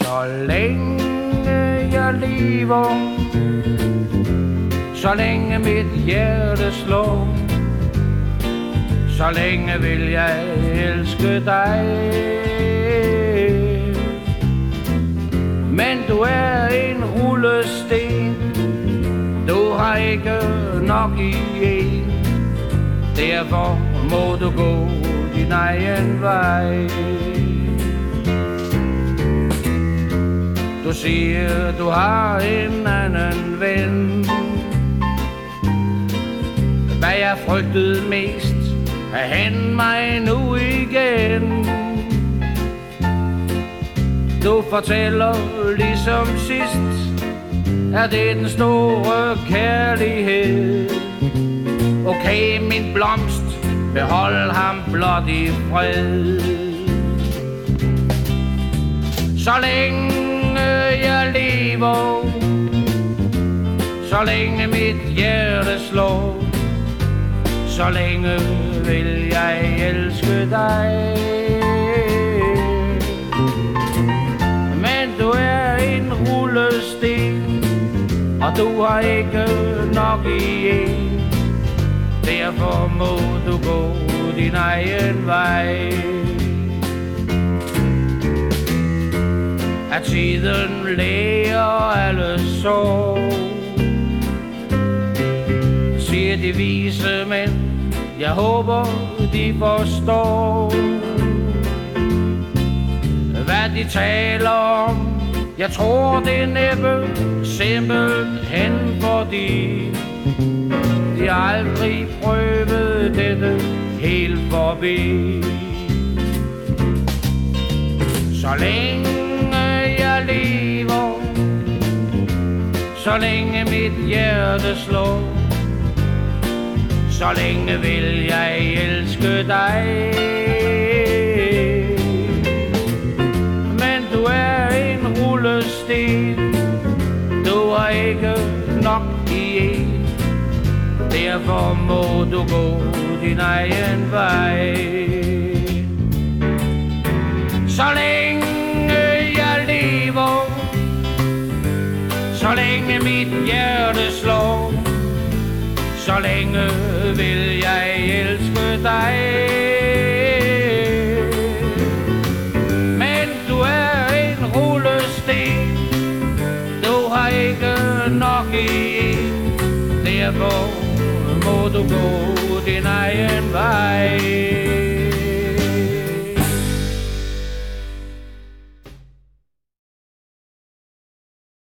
Så længe jeg lever Så længe mit hjerte slår Så længe vil jeg elske dig. Men du er en rullesten Du har ikke nok i en. Derfor må du gå din egen vej. Du siger, du har en anden ven. Hvad jeg frygtede mest Er hen mig nu igen. Du fortæller ligesom sidst Er det den store kærlighed. Okay, min blomst Behold ham blot i fred. Så længe niveau Så længe mit hjerte slår. Så længe vil jeg elske dig. Men du er en rullesten Og du har ikke nok i en. Derfor må du gå din egen vej. At tiden læger alle sår. Siger de vise mænd Jeg håber de forstår. Hvad de taler om Jeg tror det er næppe Simpelthen fordi De aldrig prøvede dette Helt forbi. Så længe Så længe mit hjerte slår Så længe vil jeg elske dig. Men du er en rullesten Du har ikke nok i en. Derfor må du gå din egen vej. Så længe Så længe mit hjerte slår Så længe vil jeg elske dig. Men du er en rullesten Du har ikke nok i. Derfor må du gå din egen vej.